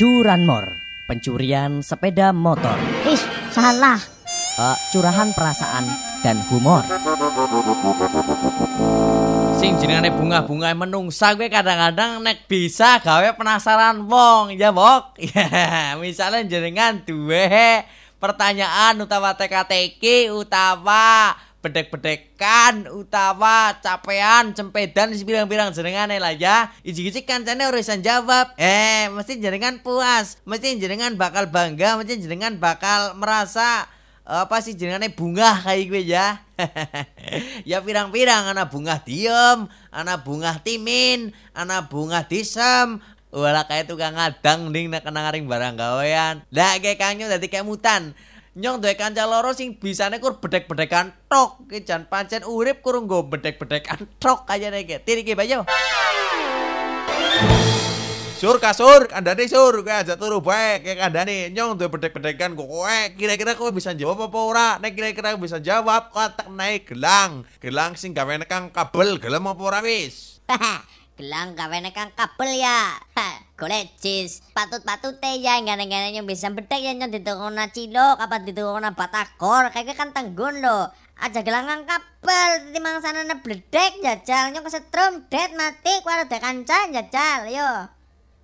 Curanmor, pencurian sepeda motor, Ih, salah. eh, curahan perasaan dan humor. Sing jenengane bunga-bunga menungsa gue kadang-kadang nek bisa gawe penasaran wong ya bok. Ya, misalnya jenengan duwe pertanyaan utawa teka-teki utawa bedek-bedekan utawa capean cempedan sepirang-pirang jenengane lah ya iji-iji kancane urusan jawab eh mesti jenengan puas mesti jenengan bakal bangga mesti jenengan bakal merasa apa sih jenengane bunga kayak gue ya ya pirang-pirang anak bunga diem anak bunga timin anak bunga disem Walah kayak tukang ngadang ning nek kena ngaring barang gawean. Lah kayak kanyo dadi kayak mutan. Nyong duwe kanca loro sing bisane kur bedek-bedekan tok. Ki jan pancen urip kurung nggo bedek-bedekan tok aja nek tiri ki bayo. Sur kasur, kandane sur, kowe aja turu bae kayak kandane. Nyong duwe bedek-bedekan kowe. Kira-kira kowe bisa jawab apa ora? Nek kira-kira bisa jawab, kok tak naik gelang. Gelang sing gawe nekang kabel, gelem apa ora wis? Gelang gawe nekang kabel ya. Ha, golek jis. Patut-patute ya ngene-ngene yang bisa bedek ya nyong ditokona cilok apa ditokona batagor. Kayak kan tenggun lo. Aja gelangan kabel timang sana bledek jajal nyong kesetrum det mati kuwi ada kanca jajal yo.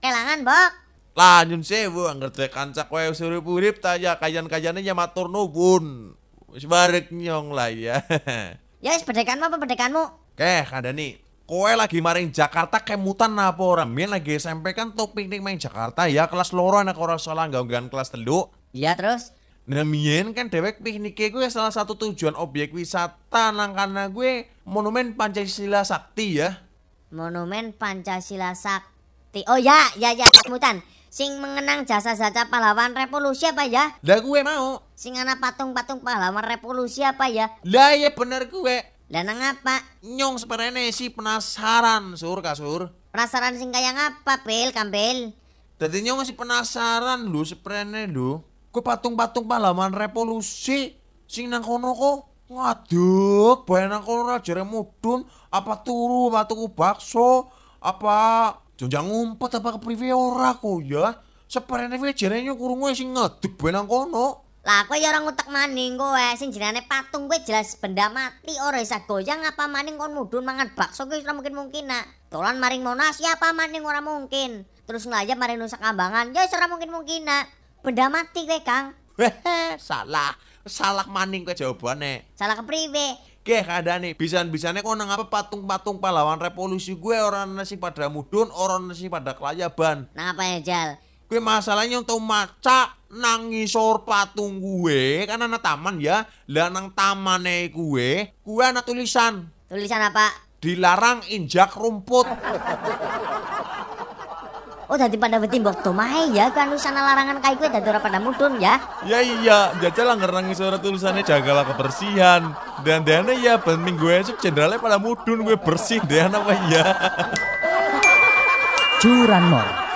Kelangan, Bok. Lah nyun sewu angger duwe kanca kowe wis urip-urip ta ya kayan-kayane ya matur nuwun. Wis barek nyong lah ya. Ya wis bedekanmu apa bedekanmu? Oke, kandani. Kowe lagi maring Jakarta kemutan apa ora? Mien lagi SMP kan tuh piknik main Jakarta ya kelas loro anak ora salah gangguan kelas telu. Iya terus. Nah mien kan dewek pikniknya gue salah satu tujuan objek wisata nang karena gue monumen Pancasila Sakti ya. Monumen Pancasila Sakti. Oh ya, ya ya mutan. Sing mengenang jasa-jasa pahlawan revolusi apa ya? Lah gue mau. Sing ana patung-patung pahlawan revolusi apa ya? Lah ya bener gue. Lah nang apa? Nyong seperene sih penasaran sur kasur. Penasaran sing kaya ngapa, Pil, Kampil? Jadi nyong masih penasaran lu seperene lu. Gue patung-patung pahlawan revolusi sing nang kono kok. Waduh, bae nang kono ra jere mudun apa turu apa tuku bakso apa jonjang ngumpet apa kepriwe ora kok ya. Seperene wae jere nyong kurungu sing ngedeg bae nang kono. Lah kowe ya ora ngutek maning kowe, sing jenenge patung kowe jelas benda mati ora isa goyang apa maning kon mudun mangan bakso kowe ora mungkin mungkin nak. Dolan maring Monas ya apa maning ora mungkin. Terus ngelayap maring Nusa Kambangan ya ora mungkin mungkin nak. Benda mati kowe Kang. Hehe, salah. Salah maning kowe jawabane. Salah kepriwe? Oke, kadane bisan-bisane kok nang apa patung-patung pahlawan revolusi gue orang nasi pada mudun, orang nasi pada kelayaban. Nang apa ya Jal? Gue masalahnya untuk maca nang ngisor patung gue kan ana taman ya. Lah nang tamane gue, gue ana tulisan Tulisan apa? dilarang injak rumput. Oh dadi pada beti mbok domahe ya kan sana larangan kayak kowe dadi ora pada mudun ya. Ya iya, jajal anggar nang ngisor tulisannya jagalah kebersihan. Dan dana ya ben minggu esuk jenderalnya pada mudun gue bersih deh apa ya. Curanmor,